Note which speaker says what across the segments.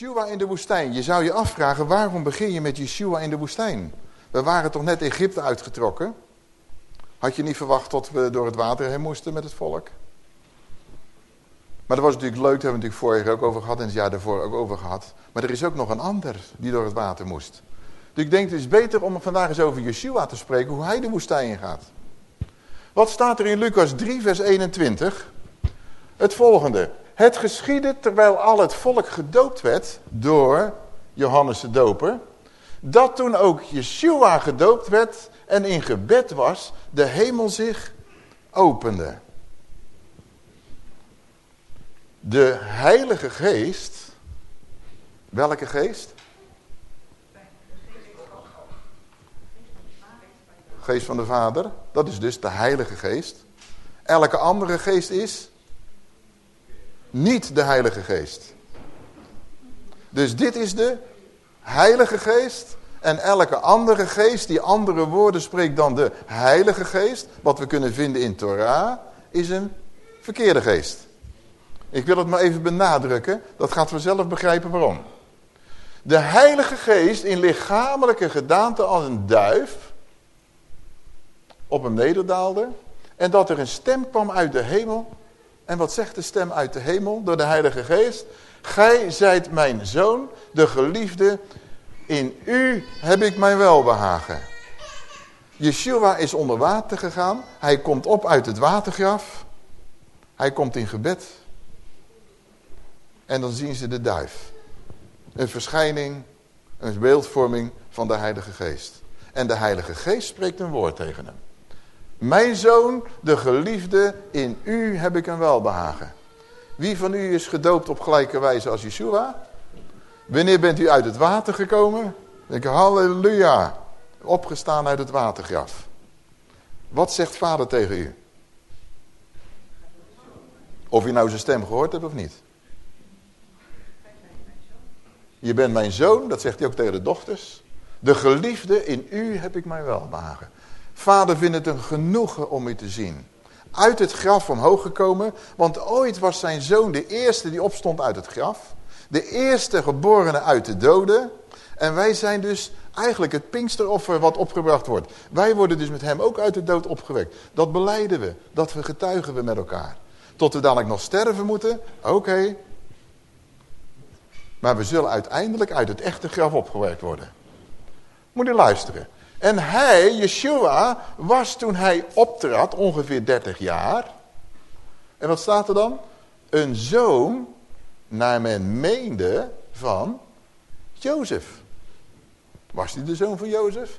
Speaker 1: Yeshua in de woestijn. Je zou je afvragen, waarom begin je met Yeshua in de woestijn? We waren toch net Egypte uitgetrokken? Had je niet verwacht dat we door het water heen moesten met het volk? Maar dat was natuurlijk leuk, daar hebben we natuurlijk vorig jaar ook over gehad en het jaar daarvoor ook over gehad. Maar er is ook nog een ander die door het water moest. Dus ik denk het is beter om vandaag eens over Yeshua te spreken, hoe hij de woestijn gaat. Wat staat er in Lucas 3 vers 21? Het volgende. Het geschiedde terwijl al het volk gedoopt werd door Johannes de Doper. Dat toen ook Yeshua gedoopt werd en in gebed was, de hemel zich opende. De heilige geest, welke geest? Geest van de Vader, dat is dus de heilige geest. Elke andere geest is niet de heilige geest. Dus dit is de heilige geest. En elke andere geest die andere woorden spreekt dan de heilige geest, wat we kunnen vinden in Torah, is een verkeerde geest. Ik wil het maar even benadrukken, dat gaat vanzelf begrijpen waarom. De heilige geest in lichamelijke gedaante als een duif op hem nederdaalde en dat er een stem kwam uit de hemel en wat zegt de stem uit de hemel door de Heilige Geest? Gij zijt mijn zoon, de geliefde. In u heb ik mijn welbehagen. Yeshua is onder water gegaan. Hij komt op uit het watergraf. Hij komt in gebed. En dan zien ze de duif. Een verschijning, een beeldvorming van de Heilige Geest. En de Heilige Geest spreekt een woord tegen hem. Mijn zoon, de geliefde, in u heb ik een welbehagen. Wie van u is gedoopt op gelijke wijze als Yeshua? Wanneer bent u uit het water gekomen? Denk halleluja. Opgestaan uit het watergraf. Wat zegt vader tegen u? Of je nou zijn stem gehoord hebt of niet. Je bent mijn zoon, dat zegt hij ook tegen de dochters. De geliefde, in u heb ik mijn welbehagen. Vader vindt het een genoegen om u te zien. Uit het graf omhoog gekomen, want ooit was zijn zoon de eerste die opstond uit het graf. De eerste geborene uit de doden. En wij zijn dus eigenlijk het pinksteroffer wat opgebracht wordt. Wij worden dus met hem ook uit de dood opgewekt. Dat beleiden we, dat we getuigen we met elkaar. Tot we dadelijk nog sterven moeten, oké. Maar we zullen uiteindelijk uit het echte graf opgewerkt worden. Moet je luisteren. En hij, Yeshua, was toen hij optrad ongeveer 30 jaar. En wat staat er dan? Een zoon, naar men meende, van Jozef. Was hij de zoon van Jozef?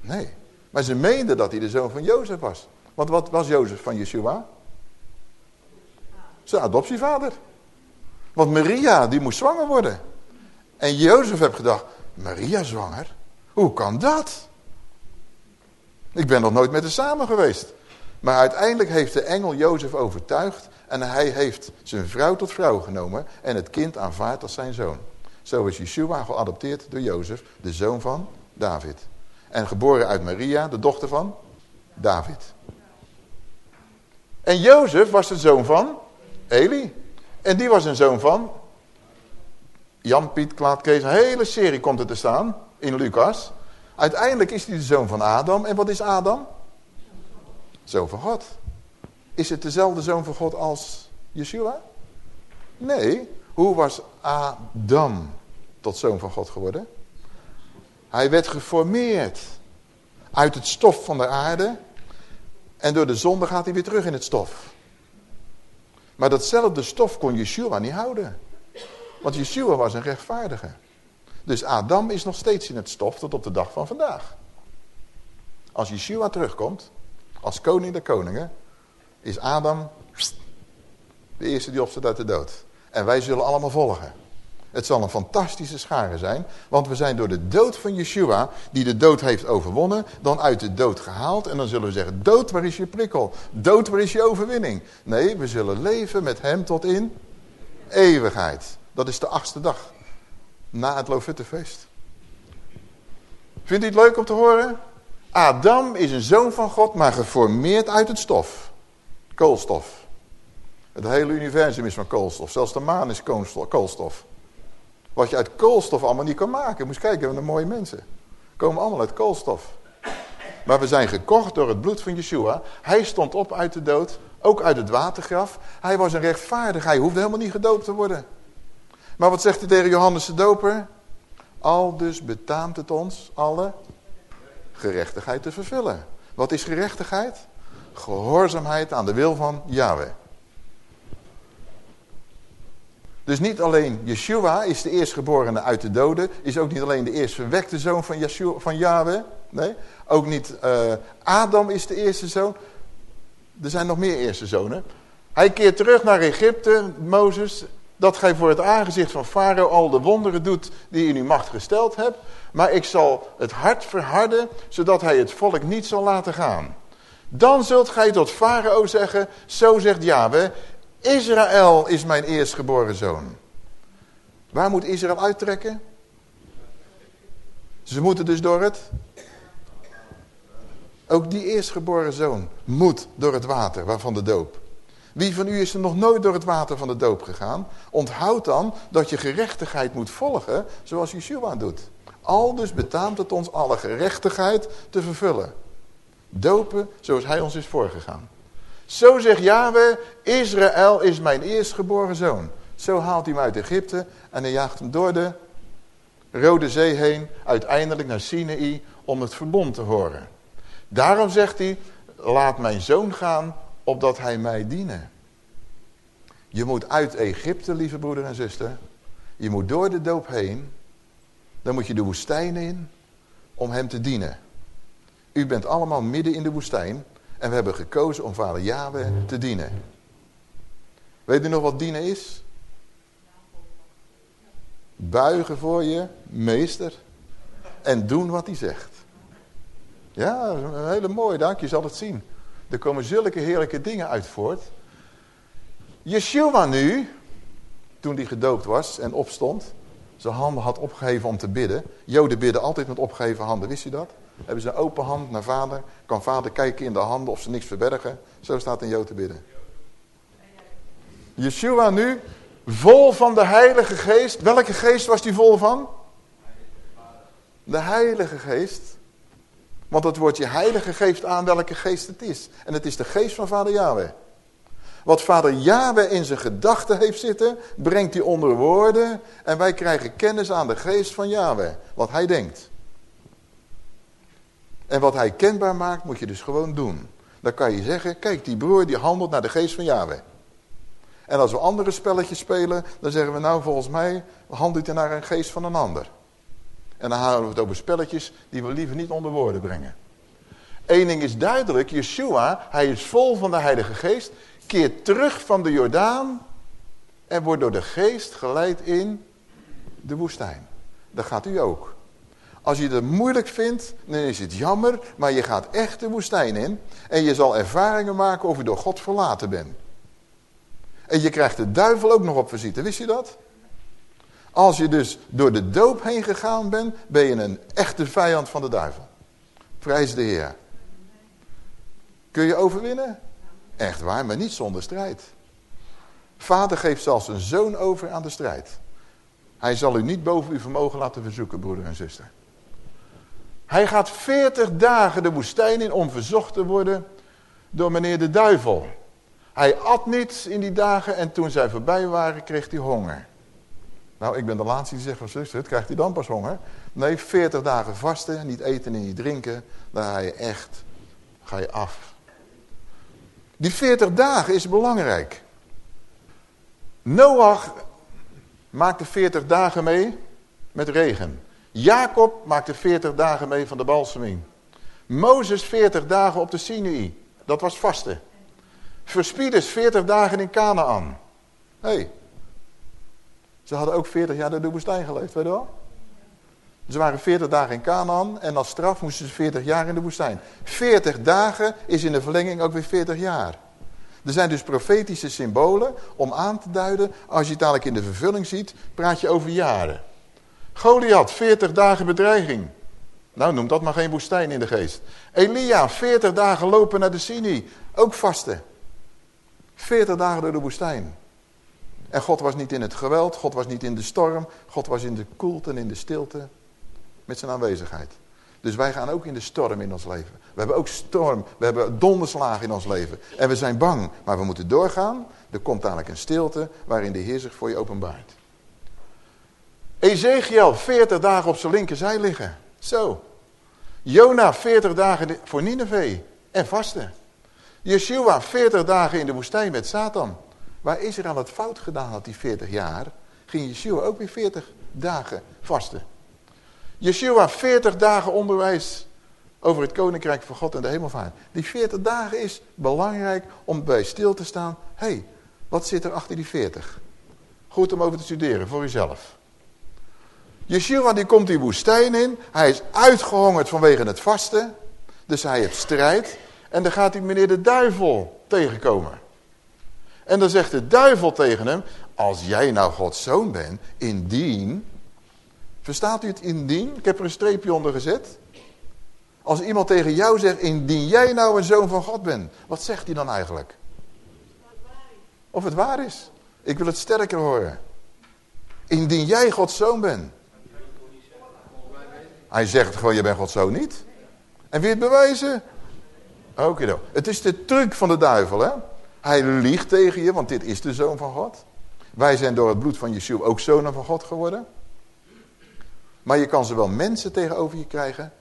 Speaker 1: Nee. Maar ze meenden dat hij de zoon van Jozef was. Want wat was Jozef van Yeshua? Zijn adoptievader. Want Maria, die moest zwanger worden. En Jozef heeft gedacht, Maria zwanger? Hoe kan dat? Ik ben nog nooit met haar samen geweest. Maar uiteindelijk heeft de engel Jozef overtuigd en hij heeft zijn vrouw tot vrouw genomen en het kind aanvaard als zijn zoon. Zo is Yeshua geadopteerd door Jozef, de zoon van David. En geboren uit Maria, de dochter van David. En Jozef was de zoon van Eli. En die was een zoon van Jan, Piet, Klaat, Kees. Een hele serie komt er te staan in Lucas. Uiteindelijk is hij de zoon van Adam. En wat is Adam? Zoon van God. Is het dezelfde zoon van God als Yeshua? Nee. Hoe was Adam tot zoon van God geworden? Hij werd geformeerd uit het stof van de aarde. En door de zonde gaat hij weer terug in het stof. Maar datzelfde stof kon Yeshua niet houden. Want Yeshua was een rechtvaardige. Dus Adam is nog steeds in het stof tot op de dag van vandaag. Als Yeshua terugkomt, als koning der koningen, is Adam de eerste die opstaat uit de dood. En wij zullen allemaal volgen. Het zal een fantastische schare zijn, want we zijn door de dood van Yeshua, die de dood heeft overwonnen, dan uit de dood gehaald. En dan zullen we zeggen, dood, waar is je prikkel? Dood, waar is je overwinning? Nee, we zullen leven met hem tot in eeuwigheid. Dat is de achtste dag na het Lofuttefeest. Vindt u het leuk om te horen? Adam is een zoon van God, maar geformeerd uit het stof. Koolstof. Het hele universum is van koolstof. Zelfs de maan is koolstof. Wat je uit koolstof allemaal niet kan maken. Moest kijken, wat een mooie mensen. Komen allemaal uit koolstof. Maar we zijn gekocht door het bloed van Yeshua. Hij stond op uit de dood, ook uit het watergraf. Hij was een rechtvaardig, hij hoefde helemaal niet gedoopt te worden. Maar wat zegt hij tegen Johannes de doper? Al dus betaamt het ons alle gerechtigheid te vervullen. Wat is gerechtigheid? Gehoorzaamheid aan de wil van Yahweh. Dus niet alleen Yeshua is de eerstgeborene uit de doden. Is ook niet alleen de eerstverwekte zoon van, Yeshua, van Yahweh. Nee, ook niet uh, Adam is de eerste zoon. Er zijn nog meer eerste zonen. Hij keert terug naar Egypte, Mozes. Dat gij voor het aangezicht van Farao al de wonderen doet die in uw macht gesteld hebt. Maar ik zal het hart verharden, zodat hij het volk niet zal laten gaan. Dan zult gij tot Farao zeggen, zo zegt Yahweh, Israël is mijn eerstgeboren zoon. Waar moet Israël uittrekken? Ze moeten dus door het... Ook die eerstgeboren zoon moet door het water, waarvan de doop. Wie van u is er nog nooit door het water van de doop gegaan? Onthoud dan dat je gerechtigheid moet volgen zoals Yeshua doet. Al dus betaamt het ons alle gerechtigheid te vervullen. Dopen zoals hij ons is voorgegaan. Zo zegt Yahweh, Israël is mijn eerstgeboren zoon. Zo haalt hij hem uit Egypte en hij jaagt hem door de Rode Zee heen, uiteindelijk naar Sinaï, om het verbond te horen. Daarom zegt hij, laat mijn zoon gaan, opdat hij mij dienen. Je moet uit Egypte, lieve broeder en zuster. Je moet door de doop heen. Dan moet je de woestijn in om hem te dienen. U bent allemaal midden in de woestijn. En we hebben gekozen om vader Yahweh te dienen. Weet u nog wat dienen is? Buigen voor je meester. En doen wat hij zegt. Ja, een hele mooie, dank je zal het zien. Er komen zulke heerlijke dingen uit voort. Yeshua nu, toen hij gedoopt was en opstond, zijn handen had opgeheven om te bidden. Joden bidden altijd met opgeheven handen, wist u dat? Hebben ze een open hand naar vader, kan vader kijken in de handen of ze niks verbergen. Zo staat een Jood te bidden. Yeshua nu, vol van de heilige geest. Welke geest was hij vol van? De heilige geest. Want het woordje heilige geeft aan welke geest het is. En het is de geest van vader Yahweh. Wat vader Yahweh in zijn gedachten heeft zitten, brengt hij onder woorden. En wij krijgen kennis aan de geest van Yahweh. Wat hij denkt. En wat hij kenbaar maakt, moet je dus gewoon doen. Dan kan je zeggen, kijk die broer die handelt naar de geest van Yahweh. En als we andere spelletjes spelen, dan zeggen we nou volgens mij handelt hij naar een geest van een ander. En dan houden we het over spelletjes die we liever niet onder woorden brengen. Eén ding is duidelijk, Yeshua, hij is vol van de heilige geest, keert terug van de Jordaan en wordt door de geest geleid in de woestijn. Dat gaat u ook. Als je het moeilijk vindt, dan is het jammer, maar je gaat echt de woestijn in. En je zal ervaringen maken of je door God verlaten bent. En je krijgt de duivel ook nog op visite, wist je dat? Als je dus door de doop heen gegaan bent, ben je een echte vijand van de duivel. Prijs de Heer. Kun je overwinnen? Echt waar, maar niet zonder strijd. Vader geeft zelfs een zoon over aan de strijd. Hij zal u niet boven uw vermogen laten verzoeken, broeder en zuster. Hij gaat veertig dagen de woestijn in om verzocht te worden door meneer de duivel. Hij at niets in die dagen en toen zij voorbij waren kreeg hij honger. Nou, ik ben de laatste die zegt van zuster, krijgt hij dan pas honger? Nee, 40 dagen vasten, niet eten en niet drinken, dan ga je echt, ga je af. Die 40 dagen is belangrijk. Noach maakte 40 dagen mee met regen. Jacob maakte 40 dagen mee van de balseming. Mozes 40 dagen op de Sinai. Dat was vasten. Verspieders 40 dagen in Canaan. Hé. Hey. Ze hadden ook 40 jaar door de woestijn geleefd, weet je wel? Ze waren 40 dagen in Canaan en als straf moesten ze 40 jaar in de woestijn. 40 dagen is in de verlenging ook weer 40 jaar. Er zijn dus profetische symbolen om aan te duiden, als je het dadelijk in de vervulling ziet, praat je over jaren. Goliath, 40 dagen bedreiging. Nou, noem dat maar geen woestijn in de geest. Elia, 40 dagen lopen naar de Sinai. Ook vasten. 40 dagen door de woestijn. En God was niet in het geweld, God was niet in de storm. God was in de koelte en in de stilte met zijn aanwezigheid. Dus wij gaan ook in de storm in ons leven. We hebben ook storm, we hebben donderslagen in ons leven. En we zijn bang, maar we moeten doorgaan. Er komt dadelijk een stilte waarin de Heer zich voor je openbaart. Ezekiel, 40 dagen op zijn linkerzij liggen. Zo. Jona, 40 dagen voor Nineveh en vasten. Yeshua, 40 dagen in de woestijn met Satan. Waar Israël het fout gedaan had die 40 jaar, ging Yeshua ook weer 40 dagen vasten. Yeshua 40 dagen onderwijs over het koninkrijk van God en de hemelvaart. Die 40 dagen is belangrijk om bij stil te staan. Hé, hey, wat zit er achter die 40? Goed om over te studeren voor uzelf. Yeshua die komt die woestijn in. Hij is uitgehongerd vanwege het vasten. Dus hij heeft strijd. En dan gaat hij meneer de duivel tegenkomen. En dan zegt de duivel tegen hem. Als jij nou Gods zoon bent, indien Verstaat u het indien? Ik heb er een streepje onder gezet. Als iemand tegen jou zegt, indien jij nou een zoon van God bent. Wat zegt hij dan eigenlijk? Of het waar is. Ik wil het sterker horen. Indien jij Gods zoon bent. Hij zegt gewoon, je bent Gods zoon niet. En wie het bewijzen? Oké dan. Het is de truc van de duivel, hè. Hij liegt tegen je, want dit is de zoon van God. Wij zijn door het bloed van Yeshua ook zonen van God geworden. Maar je kan zowel mensen tegenover je krijgen,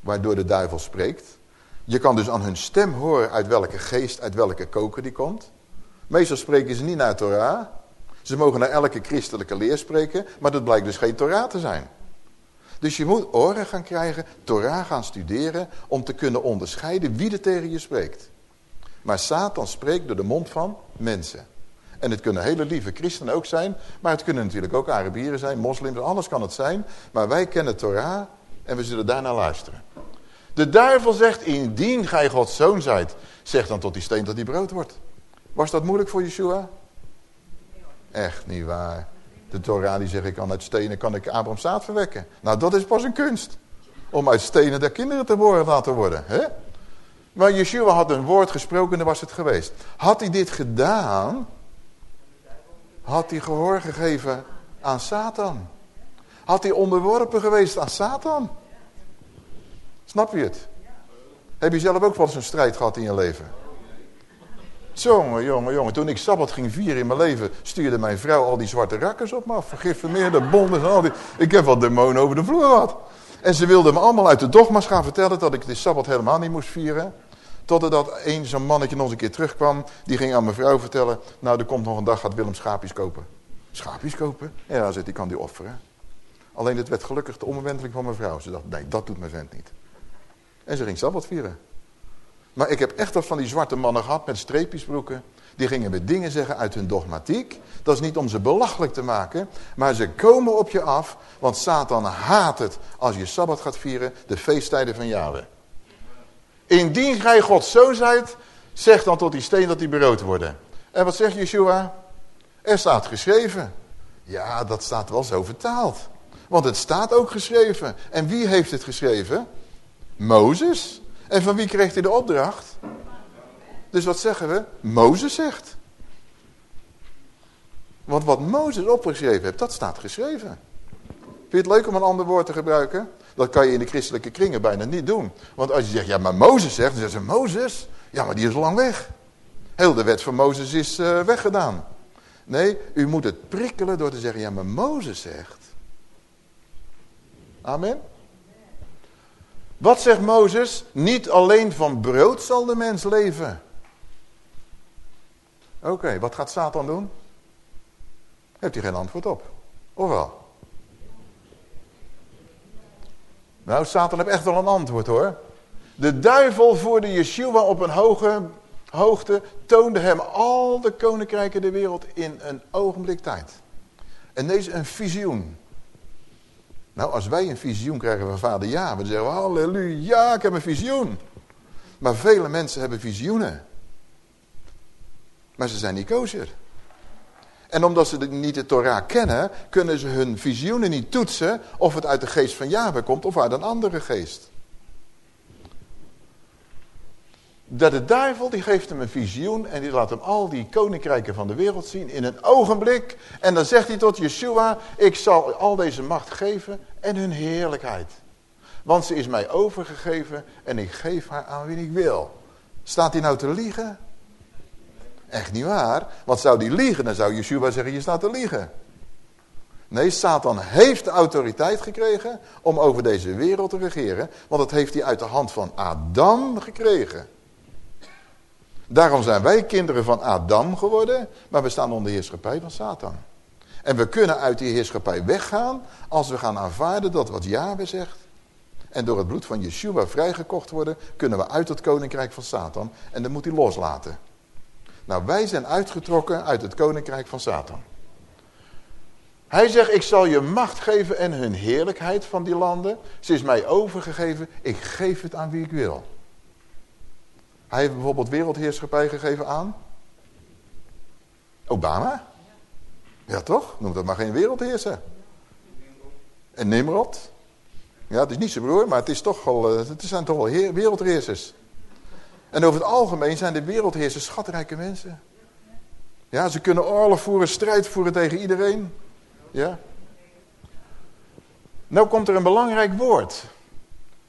Speaker 1: waardoor de duivel spreekt. Je kan dus aan hun stem horen uit welke geest, uit welke koker die komt. Meestal spreken ze niet naar Torah. Ze mogen naar elke christelijke leer spreken, maar dat blijkt dus geen Torah te zijn. Dus je moet oren gaan krijgen, Torah gaan studeren, om te kunnen onderscheiden wie er tegen je spreekt. Maar Satan spreekt door de mond van mensen. En het kunnen hele lieve christenen ook zijn. Maar het kunnen natuurlijk ook Arabieren zijn, moslims, alles kan het zijn. Maar wij kennen Torah en we zullen daarna luisteren. De duivel zegt, indien gij Gods zoon zijt, zeg dan tot die steen dat die brood wordt. Was dat moeilijk voor Yeshua? Echt niet waar. De Torah die zegt, ik kan uit stenen kan ik Abraham zaad verwekken. Nou, dat is pas een kunst. Om uit stenen der kinderen te worden, laten worden. Hè? Maar Yeshua had een woord gesproken en was het geweest. Had hij dit gedaan, had hij gehoor gegeven aan Satan. Had hij onderworpen geweest aan Satan. Snap je het? Heb je zelf ook wel eens een strijd gehad in je leven? Jongen, jongen, jongen. Toen ik Sabbat ging vieren in mijn leven... stuurde mijn vrouw al die zwarte rakkers op me af. Vergiffermeerde bonden en al die... Ik heb wat demonen over de vloer gehad. En ze wilden me allemaal uit de dogma's gaan vertellen... dat ik de Sabbat helemaal niet moest vieren. Totdat een zo'n mannetje nog eens een keer terugkwam. Die ging aan mijn vrouw vertellen. Nou, er komt nog een dag, gaat Willem schaapjes kopen. Schaapjes kopen? Ja, zegt, die kan die offeren. Alleen het werd gelukkig de omwenteling van mijn vrouw. Ze dacht, nee, dat doet mijn vent niet. En ze ging Sabbat vieren. Maar ik heb echt wat van die zwarte mannen gehad met streepjesbroeken. Die gingen met dingen zeggen uit hun dogmatiek. Dat is niet om ze belachelijk te maken. Maar ze komen op je af. Want Satan haat het als je Sabbat gaat vieren. De feesttijden van Yahweh. Indien gij God zo zijt, zeg dan tot die steen dat die brood worden. En wat zegt Yeshua? Er staat geschreven. Ja, dat staat wel zo vertaald. Want het staat ook geschreven. En wie heeft het geschreven? Mozes. En van wie kreeg hij de opdracht? Dus wat zeggen we? Mozes zegt. Want wat Mozes opgeschreven heeft, dat staat geschreven. Vind je het leuk om een ander woord te gebruiken? Dat kan je in de christelijke kringen bijna niet doen. Want als je zegt, ja maar Mozes zegt, dan zeggen ze Mozes. Ja maar die is lang weg. Heel de wet van Mozes is uh, weggedaan. Nee, u moet het prikkelen door te zeggen, ja maar Mozes zegt. Amen. Wat zegt Mozes? Niet alleen van brood zal de mens leven. Oké, wat gaat Satan doen? Heeft hij geen antwoord op. Of wel? Nou, Satan heeft echt wel een antwoord hoor. De duivel voerde Yeshua op een hoge hoogte, toonde hem al de koninkrijken der wereld in een ogenblik tijd. En deze een visioen. Nou, als wij een visioen krijgen van vader ja, dan zeggen we halleluja, ik heb een visioen. Maar vele mensen hebben visioenen. Maar ze zijn niet kosher. En omdat ze niet de Torah kennen, kunnen ze hun visioenen niet toetsen of het uit de geest van Yahweh komt of uit een andere geest. Dat de duivel die geeft hem een visioen en die laat hem al die koninkrijken van de wereld zien in een ogenblik. En dan zegt hij tot Yeshua, ik zal al deze macht geven en hun heerlijkheid. Want ze is mij overgegeven en ik geef haar aan wie ik wil. Staat hij nou te liegen? Echt niet waar. Want zou die liegen, dan zou Yeshua zeggen, je staat te liegen. Nee, Satan heeft de autoriteit gekregen om over deze wereld te regeren. Want dat heeft hij uit de hand van Adam gekregen. Daarom zijn wij kinderen van Adam geworden, maar we staan onder de heerschappij van Satan. En we kunnen uit die heerschappij weggaan als we gaan aanvaarden dat wat Yahweh zegt. En door het bloed van Yeshua vrijgekocht worden, kunnen we uit het koninkrijk van Satan. En dan moet hij loslaten. Nou, wij zijn uitgetrokken uit het koninkrijk van Satan. Hij zegt, ik zal je macht geven en hun heerlijkheid van die landen. Ze is mij overgegeven, ik geef het aan wie ik wil. Hij heeft bijvoorbeeld wereldheerschappij gegeven aan Obama. Ja toch? Noem dat maar geen wereldheerser. En Nimrod. Ja, het is niet zijn broer, maar het, is toch wel, eh, het zijn toch wel wereldheersers. En over het algemeen zijn de wereldheersers schatrijke mensen. Ja, ze kunnen oorlog voeren, strijd voeren tegen iedereen. Ja. Nou komt er een belangrijk woord.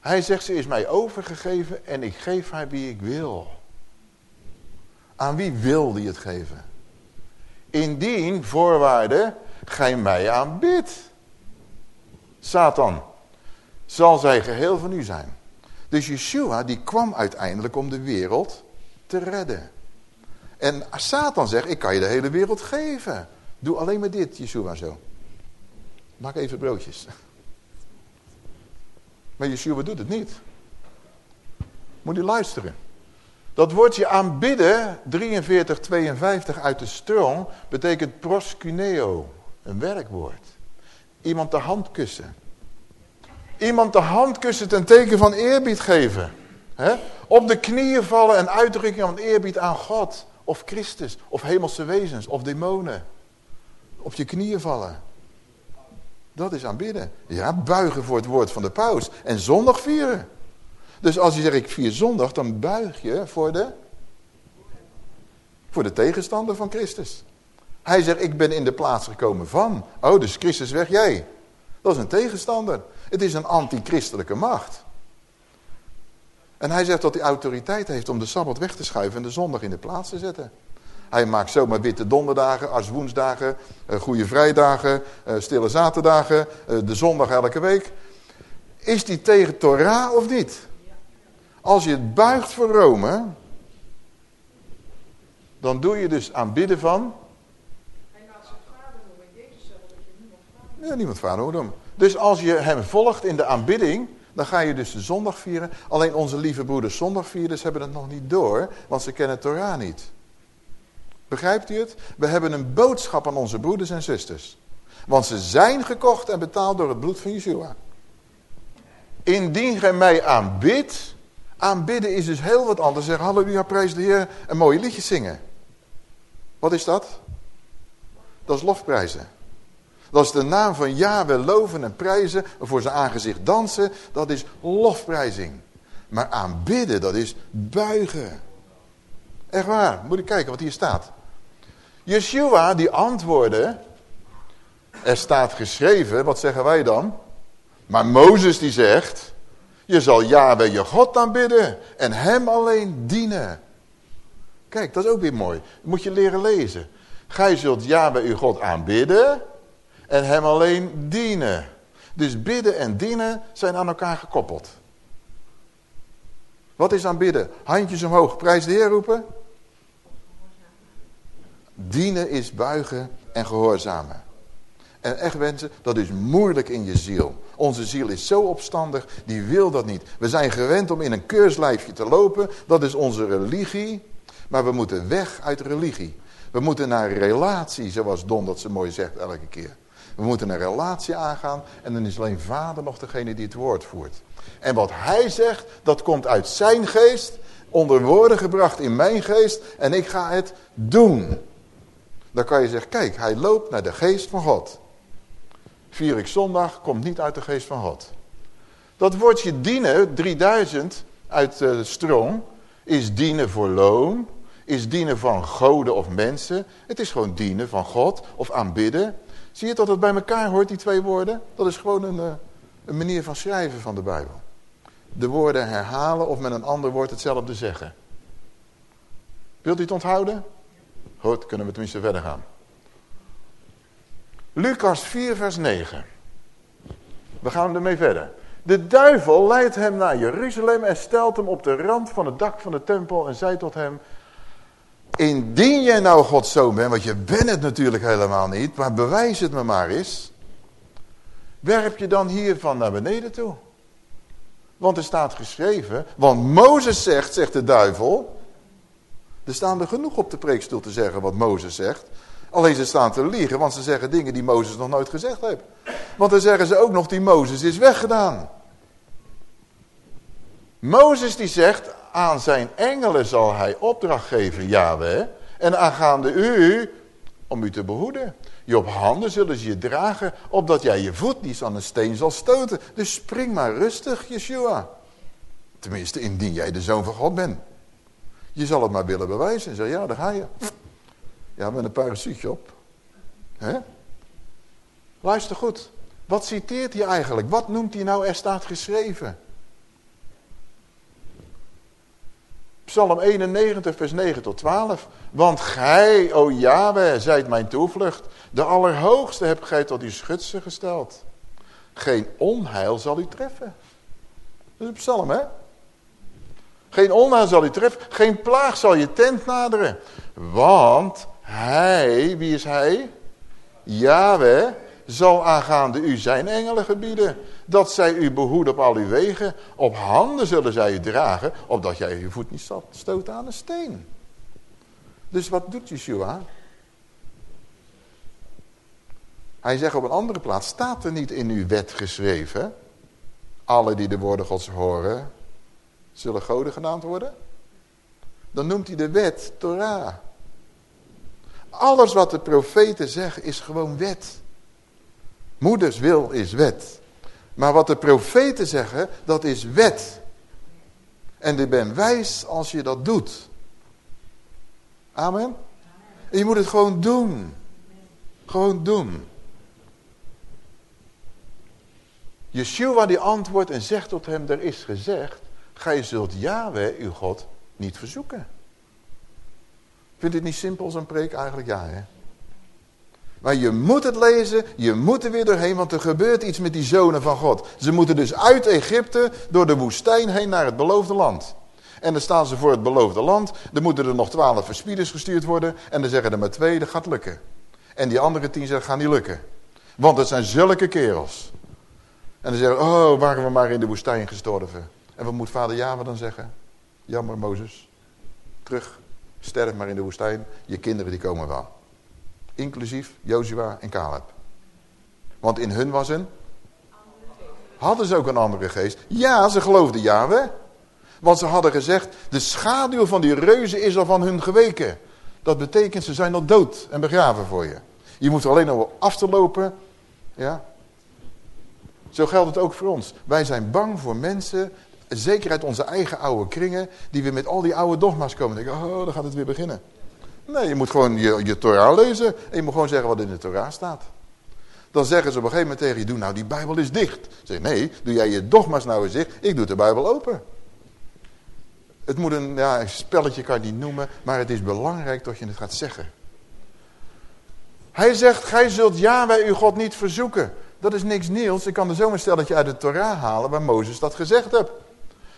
Speaker 1: Hij zegt, ze is mij overgegeven en ik geef haar wie ik wil. Aan wie wil hij het geven? Indien, voorwaarde, gij mij aanbidt. Satan, zal zij geheel van u zijn. Dus Yeshua die kwam uiteindelijk om de wereld te redden. En Satan zegt, ik kan je de hele wereld geven. Doe alleen maar dit, Yeshua zo. Maak even broodjes. Maar Yeshua doet het niet. Moet u luisteren. Dat woordje aanbidden, 4352 uit de stroom, betekent proskuneo. Een werkwoord. Iemand de hand kussen. Iemand de hand kussen ten teken van eerbied geven. Op de knieën vallen en uitdrukking van eerbied aan God. Of Christus. Of hemelse wezens. Of demonen. Op je knieën vallen. Dat is aanbidden. Ja, buigen voor het woord van de paus. En zondag vieren. Dus als je zegt ik vier zondag, dan buig je voor de, voor de tegenstander van Christus. Hij zegt ik ben in de plaats gekomen van. Oh, dus Christus weg jij. Dat is een tegenstander. Het is een antichristelijke macht. En hij zegt dat hij autoriteit heeft om de Sabbat weg te schuiven en de zondag in de plaats te zetten. Hij maakt zomaar witte donderdagen, als woensdagen, uh, goede vrijdagen, uh, stille zaterdagen, uh, de zondag elke week. Is die tegen Torah of niet? Als je het buigt voor Rome, dan doe je dus aanbidden van... Hij laat zijn vader noemen. Jezus zegt dat je niemand vader Ja, niemand vader noemen. Dus als je hem volgt in de aanbidding, dan ga je dus de zondag vieren. Alleen onze lieve broeders zondagvierders hebben het nog niet door, want ze kennen Torah niet. Begrijpt u het? We hebben een boodschap aan onze broeders en zusters. Want ze zijn gekocht en betaald door het bloed van Yeshua. Indien gij mij aanbidt. Aanbidden is dus heel wat anders. Zeg halleluja, prijs de Heer. Een mooie liedje zingen. Wat is dat? Dat is lofprijzen. Dat is de naam van Yahweh loven en prijzen. Voor zijn aangezicht dansen. Dat is lofprijzing. Maar aanbidden, dat is buigen. Echt waar. Moet je kijken wat hier staat. Yeshua die antwoordde, er staat geschreven, wat zeggen wij dan? Maar Mozes die zegt, je zal Yahweh je God aanbidden en hem alleen dienen. Kijk, dat is ook weer mooi. Moet je leren lezen. Gij zult Yahweh uw God aanbidden en hem alleen dienen. Dus bidden en dienen zijn aan elkaar gekoppeld. Wat is aanbidden? Handjes omhoog, prijs de Heer roepen. Dienen is buigen en gehoorzamen. En echt mensen, dat is moeilijk in je ziel. Onze ziel is zo opstandig, die wil dat niet. We zijn gewend om in een keurslijfje te lopen, dat is onze religie. Maar we moeten weg uit religie. We moeten naar relatie, zoals Don dat zo mooi zegt elke keer. We moeten een relatie aangaan en dan is alleen vader nog degene die het woord voert. En wat hij zegt, dat komt uit zijn geest, onder woorden gebracht in mijn geest en ik ga het doen. Dan kan je zeggen, kijk, hij loopt naar de geest van God. Vier ik zondag komt niet uit de geest van God. Dat woordje dienen, 3000 uit de stroom, is dienen voor loon, is dienen van goden of mensen. Het is gewoon dienen van God of aanbidden. Zie je dat het bij elkaar hoort, die twee woorden? Dat is gewoon een, eh, een manier van schrijven van de Bijbel. De woorden herhalen of met een ander woord hetzelfde zeggen. Wilt u het onthouden? Goed, kunnen we tenminste verder gaan. Lucas 4 vers 9. We gaan ermee verder. De duivel leidt hem naar Jeruzalem en stelt hem op de rand van het dak van de tempel en zei tot hem... Indien jij nou Gods zoon bent, want je bent het natuurlijk helemaal niet, maar bewijs het me maar eens. Werp je dan hiervan naar beneden toe. Want er staat geschreven, want Mozes zegt, zegt de duivel... Er staan er genoeg op de preekstoel te zeggen wat Mozes zegt. Alleen ze staan te liegen, want ze zeggen dingen die Mozes nog nooit gezegd heeft. Want dan zeggen ze ook nog, die Mozes is weggedaan. Mozes die zegt, aan zijn engelen zal hij opdracht geven, Yahweh. En aangaande u, om u te behoeden. Je op handen zullen ze je dragen, opdat jij je voet niet aan een steen zal stoten. Dus spring maar rustig, Yeshua. Tenminste, indien jij de zoon van God bent. Je zal het maar willen bewijzen. En zeg, ja, daar ga je. Ja, met een parachute op. Hè? Luister goed. Wat citeert hij eigenlijk? Wat noemt hij nou er staat geschreven? Psalm 91 vers 9 tot 12. Want gij, o Yahweh, zijt mijn toevlucht. De Allerhoogste hebt gij tot uw schutsen gesteld. Geen onheil zal u treffen. Dat is een psalm, hè? Geen onheil zal u treffen. Geen plaag zal je tent naderen. Want hij, wie is hij? Yahweh zal aangaande u zijn engelen gebieden. Dat zij u behoeden op al uw wegen. Op handen zullen zij u dragen. Opdat jij je voet niet stoot aan een steen. Dus wat doet Yeshua? Hij zegt op een andere plaats. Staat er niet in uw wet geschreven. Alle die de woorden gods horen. Zullen goden genaamd worden. Dan noemt hij de wet Torah. Alles wat de profeten zeggen is gewoon wet. Moeders wil is wet. Maar wat de profeten zeggen, dat is wet. En je bent wijs als je dat doet. Amen? En je moet het gewoon doen. Gewoon doen. Yeshua die antwoordt en zegt tot hem, er is gezegd, gij zult Yahweh, uw God, niet verzoeken. Vindt het niet simpel zo'n preek? Eigenlijk ja, hè? Maar je moet het lezen, je moet er weer doorheen, want er gebeurt iets met die zonen van God. Ze moeten dus uit Egypte door de woestijn heen naar het beloofde land. En dan staan ze voor het beloofde land. Dan moeten er nog twaalf verspieders gestuurd worden. En dan zeggen er maar twee, dat gaat lukken. En die andere tien zeggen, gaat niet lukken. Want het zijn zulke kerels. En dan zeggen oh, waren we maar in de woestijn gestorven. En wat moet vader Java dan zeggen? Jammer, Mozes. Terug. Sterf maar in de woestijn. Je kinderen die komen wel. Inclusief Jozua en Caleb. Want in hun was een... Hadden ze ook een andere geest? Ja, ze geloofden Yahweh. Want ze hadden gezegd, de schaduw van die reuzen is al van hun geweken. Dat betekent, ze zijn al dood en begraven voor je. Je moet alleen nog af te lopen. Ja. Zo geldt het ook voor ons. Wij zijn bang voor mensen zeker uit onze eigen oude kringen, die weer met al die oude dogma's komen. Dan denk ik, oh, dan gaat het weer beginnen. Nee, je moet gewoon je, je Torah lezen en je moet gewoon zeggen wat in de Torah staat. Dan zeggen ze op een gegeven moment tegen je, doe nou, die Bijbel is dicht. Zeg nee, doe jij je dogma's nou eens dicht, ik doe de Bijbel open. Het moet een, ja, een spelletje kan je niet noemen, maar het is belangrijk dat je het gaat zeggen. Hij zegt, gij zult Yahweh uw God niet verzoeken. Dat is niks nieuws. Ik kan er zomaar stelletje uit de Torah halen waar Mozes dat gezegd heeft.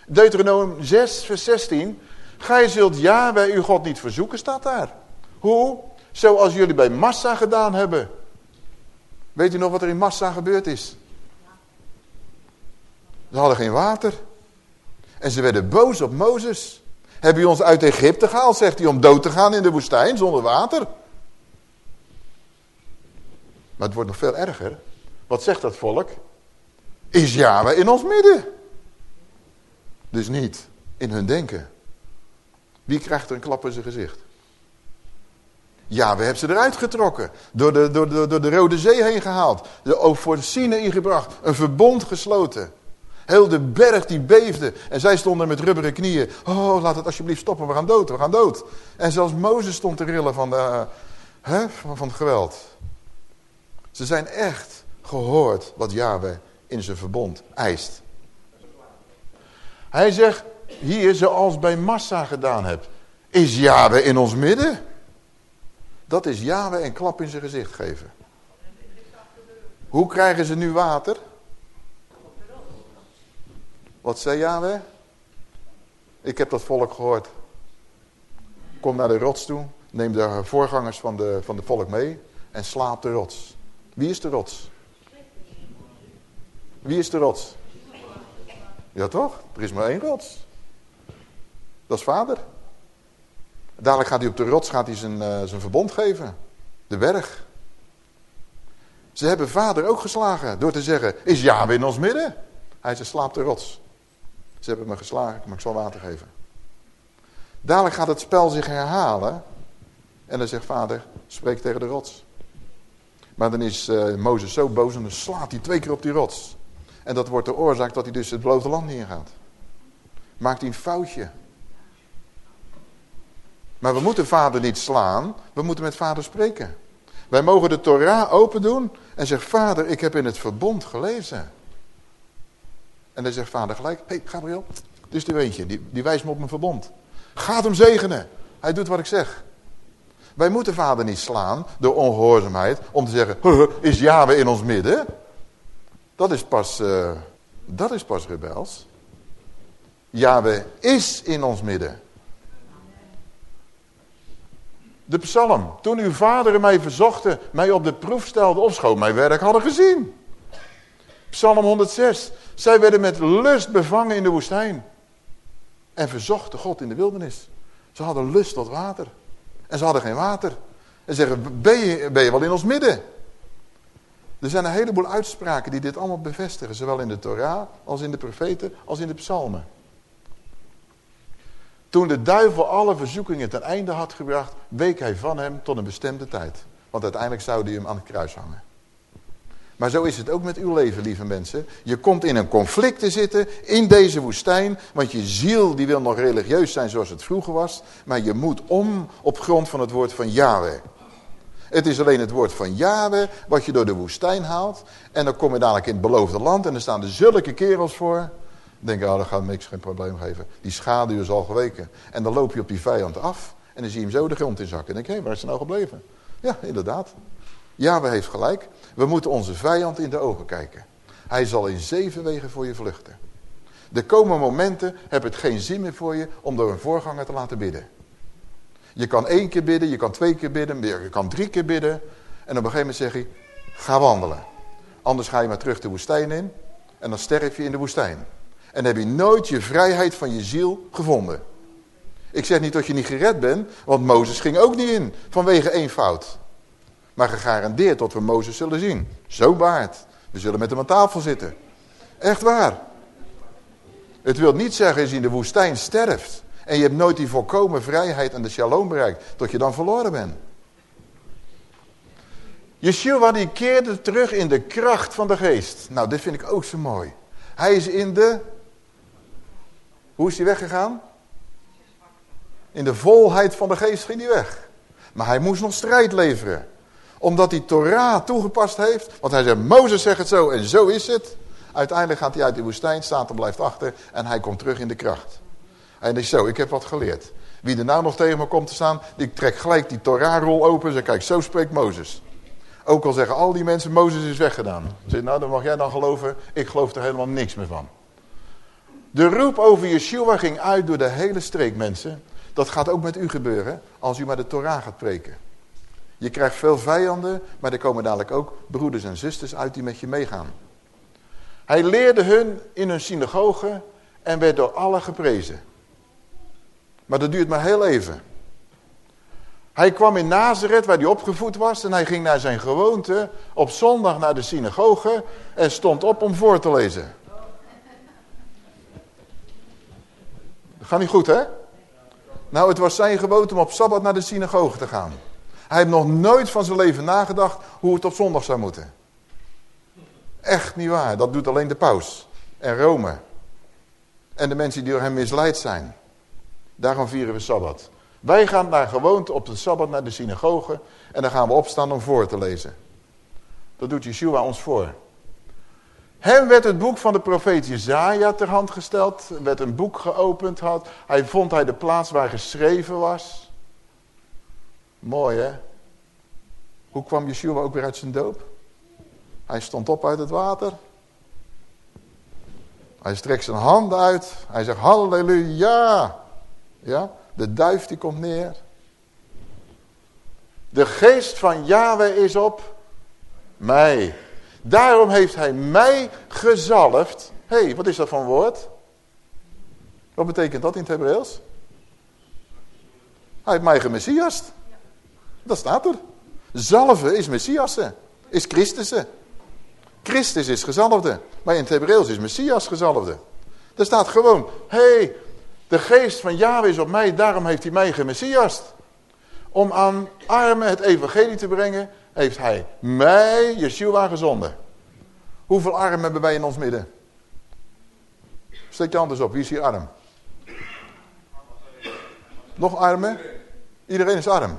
Speaker 1: Deuteronomium 6 vers 16. Gij zult ja bij uw God niet verzoeken, staat daar. Hoe? Zoals jullie bij Massa gedaan hebben. Weet u nog wat er in Massa gebeurd is? Ze hadden geen water. En ze werden boos op Mozes. Heb je ons uit Egypte gehaald, zegt hij, om dood te gaan in de woestijn zonder water? Maar het wordt nog veel erger. Wat zegt dat volk? Is Yahweh in ons midden? Dus niet in hun denken. Wie krijgt er een klap in zijn gezicht? Ja, we hebben ze eruit getrokken. Door de, door, de, door de Rode Zee heen gehaald. De voor Sinaï gebracht. Een verbond gesloten. Heel de berg die beefde. En zij stonden met rubberen knieën. Oh, laat het alsjeblieft stoppen, we gaan dood, we gaan dood. En zelfs Mozes stond te rillen van, de, hè, van, van het geweld. Ze zijn echt gehoord wat Yahweh in zijn verbond eist. Hij zegt, hier zoals bij Massa gedaan hebt. Is Yahweh in ons midden? Dat is Yahweh een klap in zijn gezicht geven. Hoe krijgen ze nu water? Wat zei Yahweh? Ik heb dat volk gehoord. Kom naar de rots toe. Neem de voorgangers van de, van de volk mee. En slaap de rots. Wie is de rots? Wie is de rots? Ja toch? Er is maar één rots. Dat is vader. Dadelijk gaat hij op de rots gaat hij zijn, uh, zijn verbond geven. De berg. Ze hebben vader ook geslagen door te zeggen, is Yahweh in ons midden? Hij zei, slaap de rots. Ze hebben me geslagen, maar ik zal water geven. Dadelijk gaat het spel zich herhalen. En dan zegt vader, spreek tegen de rots. Maar dan is uh, Mozes zo boos en dan slaat hij twee keer op die rots. En dat wordt de oorzaak dat hij dus het beloofde land niet ingaat. Maakt hij een foutje. Maar we moeten vader niet slaan, we moeten met vader spreken. Wij mogen de Torah open doen en zeggen, vader, ik heb in het verbond gelezen. En dan zegt vader gelijk, hé hey, Gabriel, dit is de eentje, die, die wijst me op mijn verbond. Gaat hem zegenen, hij doet wat ik zeg. Wij moeten vader niet slaan door ongehoorzaamheid om te zeggen, is Yahweh in ons midden? Dat is pas, uh, dat is pas rebels. Yahweh is in ons midden. De psalm. Toen uw vader mij verzochten, mij op de proef stelde, of schoon mijn werk hadden gezien. Psalm 106. Zij werden met lust bevangen in de woestijn. En verzochten God in de wildernis. Ze hadden lust tot water. En ze hadden geen water. En zeggen, ben je, ben je wel in ons midden? Er zijn een heleboel uitspraken die dit allemaal bevestigen. Zowel in de Torah, als in de profeten, als in de psalmen. Toen de duivel alle verzoekingen ten einde had gebracht, week hij van hem tot een bestemde tijd. Want uiteindelijk zou hij hem aan het kruis hangen. Maar zo is het ook met uw leven, lieve mensen. Je komt in een conflict te zitten in deze woestijn. Want je ziel die wil nog religieus zijn zoals het vroeger was. Maar je moet om op grond van het woord van Yahweh. Het is alleen het woord van Yahweh wat je door de woestijn haalt. En dan kom je dadelijk in het beloofde land en er staan er zulke kerels voor denk, oh, dat gaat niks geen probleem geven. Die schaduw is al geweken. En dan loop je op die vijand af en dan zie je hem zo de grond in zakken. En denk hé, waar is hij nou gebleven? Ja, inderdaad. Ja, we heeft gelijk. We moeten onze vijand in de ogen kijken. Hij zal in zeven wegen voor je vluchten. De komende momenten heb het geen zin meer voor je om door een voorganger te laten bidden. Je kan één keer bidden, je kan twee keer bidden, je kan drie keer bidden. En op een gegeven moment zeg je, ga wandelen. Anders ga je maar terug de woestijn in en dan sterf je in de woestijn. En heb je nooit je vrijheid van je ziel gevonden. Ik zeg niet dat je niet gered bent, want Mozes ging ook niet in vanwege één fout. Maar gegarandeerd dat we Mozes zullen zien. Zo baard. We zullen met hem aan tafel zitten. Echt waar. Het wil niet zeggen als je in de woestijn sterft. En je hebt nooit die volkomen vrijheid en de shalom bereikt. Tot je dan verloren bent. Yeshua die keerde terug in de kracht van de geest. Nou, dit vind ik ook zo mooi. Hij is in de hoe is hij weggegaan? In de volheid van de geest ging hij weg. Maar hij moest nog strijd leveren. Omdat hij Torah toegepast heeft. Want hij zei, Mozes zegt het zo en zo is het. Uiteindelijk gaat hij uit de woestijn, staat en blijft achter. En hij komt terug in de kracht. En is zo, ik heb wat geleerd. Wie er nou nog tegen me komt te staan, die trekt gelijk die Torah-rol open. En kijk, zo spreekt Mozes. Ook al zeggen al die mensen, Mozes is weggedaan. Zeg, nou, dan mag jij dan geloven, ik geloof er helemaal niks meer van. De roep over Yeshua ging uit door de hele streek, mensen. Dat gaat ook met u gebeuren als u maar de Torah gaat preken. Je krijgt veel vijanden, maar er komen dadelijk ook broeders en zusters uit die met je meegaan. Hij leerde hun in hun synagoge en werd door allen geprezen. Maar dat duurt maar heel even. Hij kwam in Nazareth waar hij opgevoed was en hij ging naar zijn gewoonte op zondag naar de synagoge en stond op om voor te lezen. Gaat niet goed, hè? Nou, het was zijn gewoonte om op Sabbat naar de synagoge te gaan. Hij heeft nog nooit van zijn leven nagedacht hoe het op zondag zou moeten. Echt niet waar. Dat doet alleen de paus. en Rome. En de mensen die door hem misleid zijn. Daarom vieren we Sabbat. Wij gaan naar gewoonte op de Sabbat naar de synagoge. En dan gaan we opstaan om voor te lezen. Dat doet Yeshua ons voor. Hem werd het boek van de profeet Jezaja ter hand gesteld. werd een boek geopend. Had. Hij vond hij de plaats waar geschreven was. Mooi hè. Hoe kwam Yeshua ook weer uit zijn doop? Hij stond op uit het water. Hij strekt zijn hand uit. Hij zegt halleluja. Ja, de duif die komt neer. De geest van Yahweh is op mij. Daarom heeft hij mij gezalfd. Hé, hey, wat is dat een woord? Wat betekent dat in het Hebreeuws? Hij heeft mij gemessiast. Dat staat er. Zalven is Messiasse. Is Christusse. Christus is gezalfde. Maar in het Hebreeuws is Messias gezalfde. Er staat gewoon, hé, hey, de geest van Yahweh is op mij, daarom heeft hij mij gemessiast. Om aan armen het evangelie te brengen, heeft hij mij, Yeshua, gezonden. Hoeveel armen hebben wij in ons midden? Steek je hand op, wie is hier arm? Nog armen? Iedereen is arm.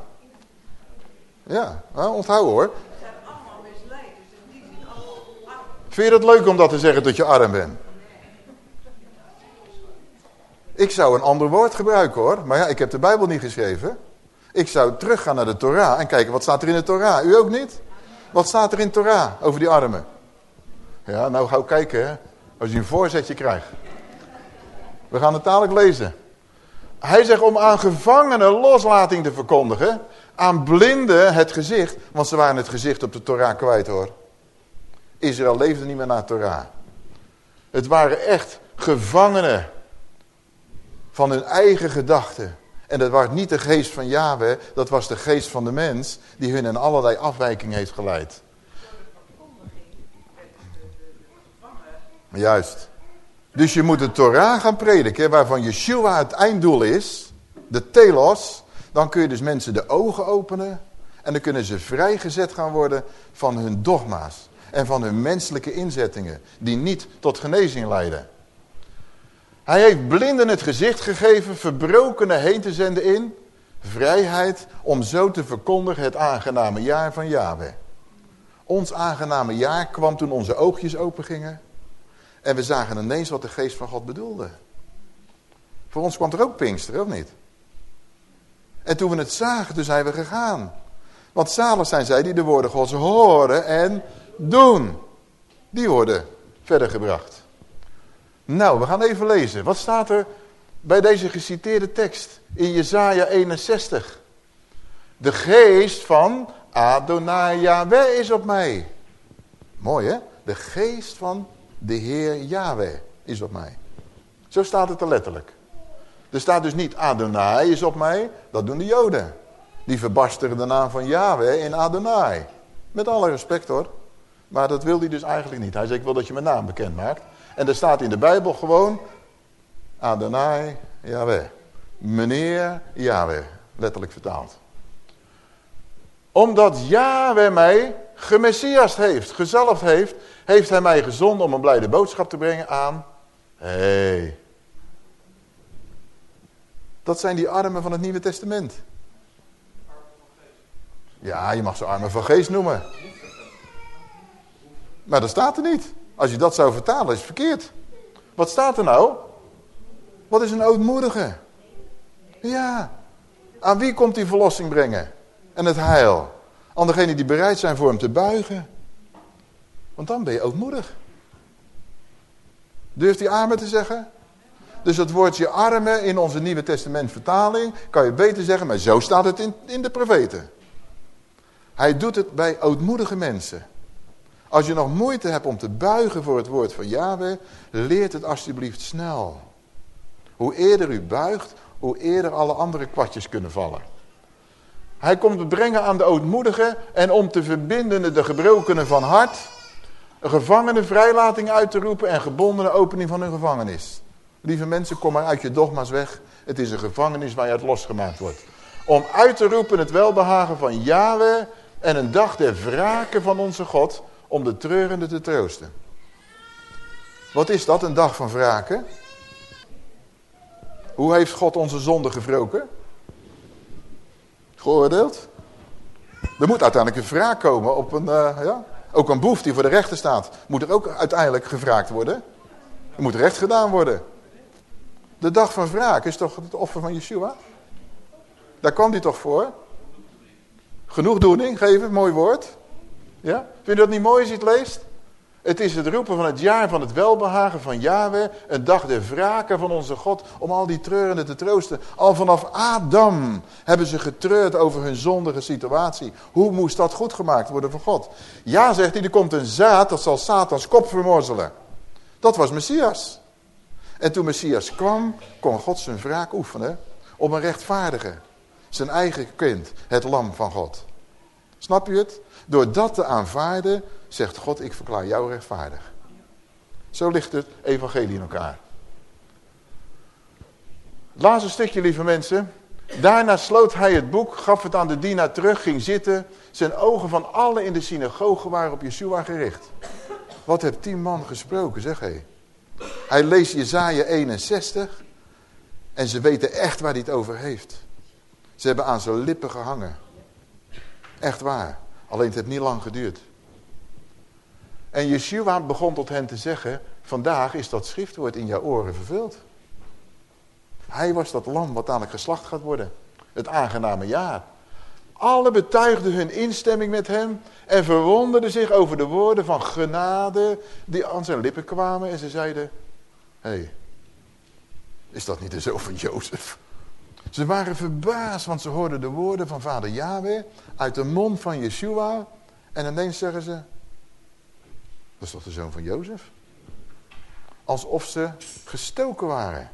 Speaker 1: Ja, nou, onthouden hoor. Vind je het leuk om dat te zeggen dat je arm bent? Ik zou een ander woord gebruiken hoor. Maar ja, ik heb de Bijbel niet geschreven. Ik zou teruggaan naar de Torah en kijken wat staat er in de Torah. U ook niet? Wat staat er in de Torah over die armen? Ja, nou gauw kijken hè. Als je een voorzetje krijgt. We gaan het dadelijk lezen. Hij zegt om aan gevangenen loslating te verkondigen. Aan blinden het gezicht. Want ze waren het gezicht op de Torah kwijt hoor. Israël leefde niet meer naar Torah. Het waren echt gevangenen van hun eigen gedachten. En dat was niet de geest van Yahweh, dat was de geest van de mens die hun in allerlei afwijkingen heeft geleid. Juist. Dus je moet de Torah gaan prediken, waarvan Yeshua het einddoel is, de telos. Dan kun je dus mensen de ogen openen en dan kunnen ze vrijgezet gaan worden van hun dogma's en van hun menselijke inzettingen, die niet tot genezing leiden. Hij heeft blinden het gezicht gegeven, verbrokenen heen te zenden in vrijheid, om zo te verkondigen het aangename jaar van Yahweh. Ons aangename jaar kwam toen onze oogjes open gingen en we zagen ineens wat de geest van God bedoelde. Voor ons kwam er ook Pinkster, of niet? En toen we het zagen, toen zijn we gegaan. Want zalig zijn zij die de woorden Gods horen en doen. Die worden verder gebracht. Nou, we gaan even lezen. Wat staat er bij deze geciteerde tekst in Jesaja 61? De geest van Adonai Yahweh is op mij. Mooi hè? De geest van de Heer Yahweh is op mij. Zo staat het er letterlijk. Er staat dus niet Adonai is op mij, dat doen de Joden. Die verbasteren de naam van Yahweh in Adonai. Met alle respect hoor. Maar dat wil hij dus eigenlijk niet. Hij zegt, ik wil dat je mijn naam bekend maakt. En er staat in de Bijbel gewoon Adonai Yahweh. Meneer Yahweh, letterlijk vertaald. Omdat Yahweh mij gemessiast heeft, gezalfd heeft, heeft hij mij gezonden om een blijde boodschap te brengen aan... Hey. Dat zijn die armen van het Nieuwe Testament. Ja, je mag ze armen van geest noemen. Maar dat staat er niet. Als je dat zou vertalen, is het verkeerd. Wat staat er nou? Wat is een ootmoedige? Ja. Aan wie komt hij verlossing brengen? En het heil? Aan degenen die bereid zijn voor hem te buigen. Want dan ben je ootmoedig. Durft hij armen te zeggen? Dus het woordje armen in onze Nieuwe Testament vertaling... kan je beter zeggen, maar zo staat het in, in de profeten. Hij doet het bij ootmoedige mensen. Als je nog moeite hebt om te buigen voor het woord van Yahweh, leert het alsjeblieft snel. Hoe eerder u buigt, hoe eerder alle andere kwartjes kunnen vallen. Hij komt het brengen aan de ootmoedigen en om te verbinden de gebrokenen van hart, een gevangene vrijlating uit te roepen en gebondene opening van hun gevangenis. Lieve mensen, kom maar uit je dogma's weg. Het is een gevangenis waar je uit losgemaakt wordt. Om uit te roepen het welbehagen van Yahweh en een dag der wraken van onze God om de treurende te troosten. Wat is dat, een dag van wraken? Hoe heeft God onze zonde gewroken? Geoordeeld? Er moet uiteindelijk een wraak komen op een, uh, ja? Ook een boef die voor de rechter staat, moet er ook uiteindelijk gevraagd worden. Er moet recht gedaan worden. De dag van wraak is toch het offer van Yeshua? Daar kwam hij toch voor? Genoegdoening geven, mooi woord. Ja? Vind je dat niet mooi als je het leest? Het is het roepen van het jaar van het welbehagen van Yahweh. Een dag der wraken van onze God om al die treurenden te troosten. Al vanaf Adam hebben ze getreurd over hun zondige situatie. Hoe moest dat goed gemaakt worden voor God? Ja, zegt hij, er komt een zaad dat zal Satans kop vermorzelen. Dat was Messias. En toen Messias kwam, kon God zijn wraak oefenen op een rechtvaardige. Zijn eigen kind, het lam van God. Snap je het? Door dat te aanvaarden, zegt God, ik verklaar jou rechtvaardig. Zo ligt het evangelie in elkaar. Laatste stukje, lieve mensen. Daarna sloot hij het boek, gaf het aan de dienaar terug, ging zitten. Zijn ogen van allen in de synagoge waren op Yeshua gericht. Wat heeft tien man gesproken, zeg hé. Hij leest Jezaja 61 en ze weten echt waar hij het over heeft. Ze hebben aan zijn lippen gehangen. Echt waar. Alleen het heeft niet lang geduurd. En Yeshua begon tot hen te zeggen, vandaag is dat schriftwoord in jouw oren vervuld. Hij was dat lam wat dadelijk geslacht gaat worden. Het aangename jaar. Alle betuigden hun instemming met hem en verwonderden zich over de woorden van genade die aan zijn lippen kwamen. En ze zeiden, hé, hey, is dat niet de zoon van Jozef? Ze waren verbaasd, want ze hoorden de woorden van vader Yahweh uit de mond van Yeshua. En ineens zeggen ze, dat is toch de zoon van Jozef? Alsof ze gestoken waren.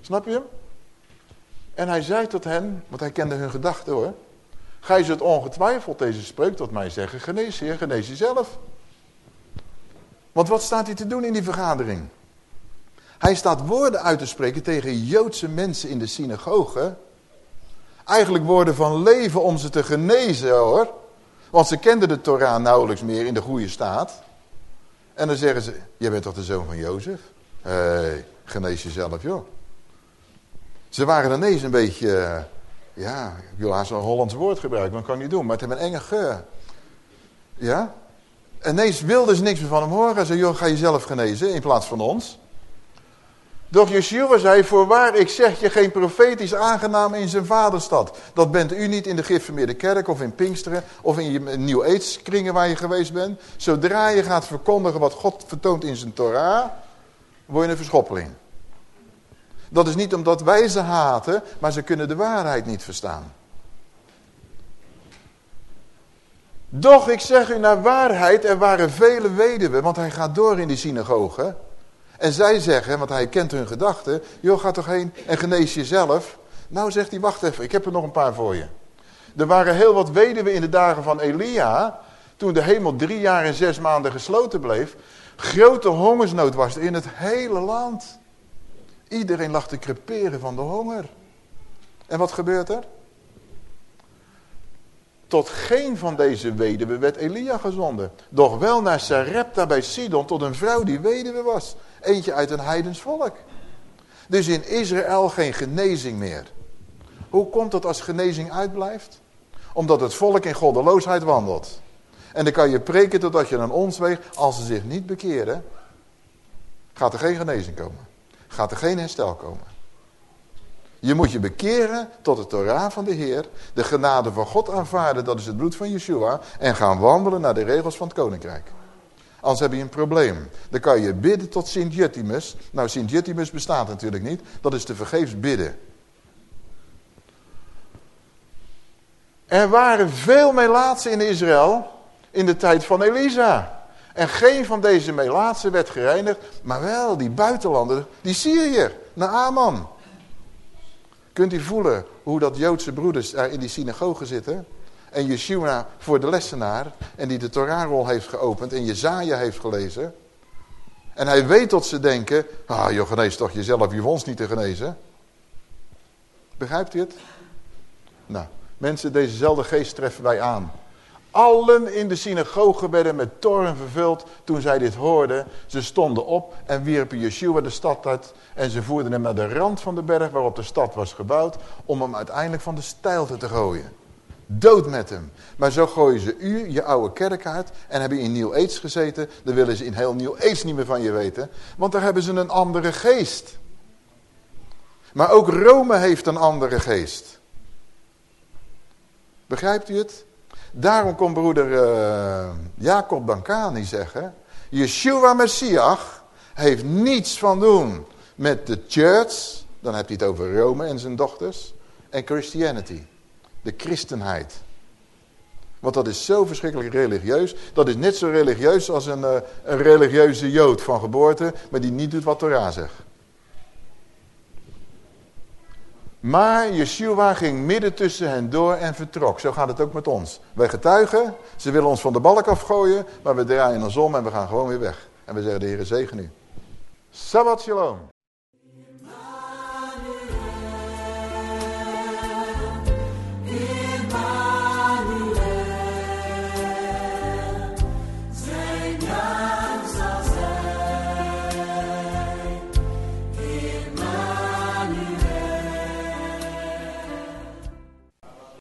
Speaker 1: Snap je hem? En hij zei tot hen, want hij kende hun gedachten hoor. Gij zult ongetwijfeld deze spreuk tot mij zeggen, genees heer, genees jezelf. Want wat staat hij te doen in die vergadering? Hij staat woorden uit te spreken tegen Joodse mensen in de synagoge. Eigenlijk woorden van leven om ze te genezen hoor. Want ze kenden de Torah nauwelijks meer in de goede staat. En dan zeggen ze, jij bent toch de zoon van Jozef? Hé, genees jezelf joh. Ze waren ineens een beetje, eh, ja, ik wil haast een Hollands woord gebruiken, maar dat kan ik niet doen. Maar het heeft een enge geur. Ja? Ineens wilden ze niks meer van hem horen. Ze joh, ga jezelf genezen in plaats van ons. Doch Yeshua zei, voorwaar, ik zeg je, geen profeet is aangenaam in zijn vaderstad. Dat bent u niet in de Gifvermeerde Kerk of in Pinksteren of in je New Age waar je geweest bent. Zodra je gaat verkondigen wat God vertoont in zijn Torah, word je een verschoppeling. Dat is niet omdat wij ze haten, maar ze kunnen de waarheid niet verstaan. Doch ik zeg u naar waarheid, er waren vele weduwen, want hij gaat door in die synagoge. En zij zeggen, want hij kent hun gedachten, joh ga toch heen en genees jezelf. Nou zegt hij, wacht even, ik heb er nog een paar voor je. Er waren heel wat weduwen in de dagen van Elia, toen de hemel drie jaar en zes maanden gesloten bleef. Grote hongersnood was er in het hele land. Iedereen lag te creperen van de honger. En wat gebeurt er? Tot geen van deze weduwen werd Elia gezonden. Doch wel naar Sarepta bij Sidon tot een vrouw die weduwe was. Eentje uit een heidens volk. Dus in Israël geen genezing meer. Hoe komt het als genezing uitblijft? Omdat het volk in goddeloosheid wandelt. En dan kan je preken totdat je een ons weegt. Als ze zich niet bekeren, gaat er geen genezing komen. Gaat er geen herstel komen. Je moet je bekeren tot de Torah van de Heer. De genade van God aanvaarden, dat is het bloed van Yeshua. En gaan wandelen naar de regels van het koninkrijk. Anders heb je een probleem. Dan kan je bidden tot Sint-Juttimus. Nou, Sint-Juttimus bestaat natuurlijk niet. Dat is te vergeefs bidden. Er waren veel melaatsen in Israël in de tijd van Elisa. En geen van deze melaatsen werd gereinigd, maar wel die buitenlander, die Syriër, Naaman. Kunt u voelen hoe dat Joodse broeders daar in die synagoge zitten? En Yeshua voor de lessenaar. En die de Torahrol heeft geopend en Jezaja heeft gelezen. En hij weet tot ze denken. Ah joh, genees toch jezelf, je ons niet te genezen. Begrijpt u het? Nou, mensen, dezezelfde geest treffen wij aan. Allen in de synagoge werden met toren vervuld toen zij dit hoorden. Ze stonden op en wierpen Yeshua de stad uit. En ze voerden hem naar de rand van de berg waarop de stad was gebouwd. Om hem uiteindelijk van de steilte te gooien. Dood met hem. Maar zo gooien ze u, je oude kerk. En hebben in Nieuw Aids gezeten. Dan willen ze in heel Nieuw Aids niet meer van je weten. Want daar hebben ze een andere geest. Maar ook Rome heeft een andere geest. Begrijpt u het? Daarom kon broeder uh, Jacob Bankani zeggen... Yeshua Messias heeft niets van doen met de church... dan heb je het over Rome en zijn dochters... en Christianity, de christenheid. Want dat is zo verschrikkelijk religieus. Dat is net zo religieus als een, uh, een religieuze jood van geboorte... maar die niet doet wat Torah zegt. Maar Yeshua ging midden tussen hen door en vertrok. Zo gaat het ook met ons. Wij getuigen, ze willen ons van de balk afgooien, maar we draaien ons om en we gaan gewoon weer weg. En we zeggen de Heer zegen u. Sabbat shalom.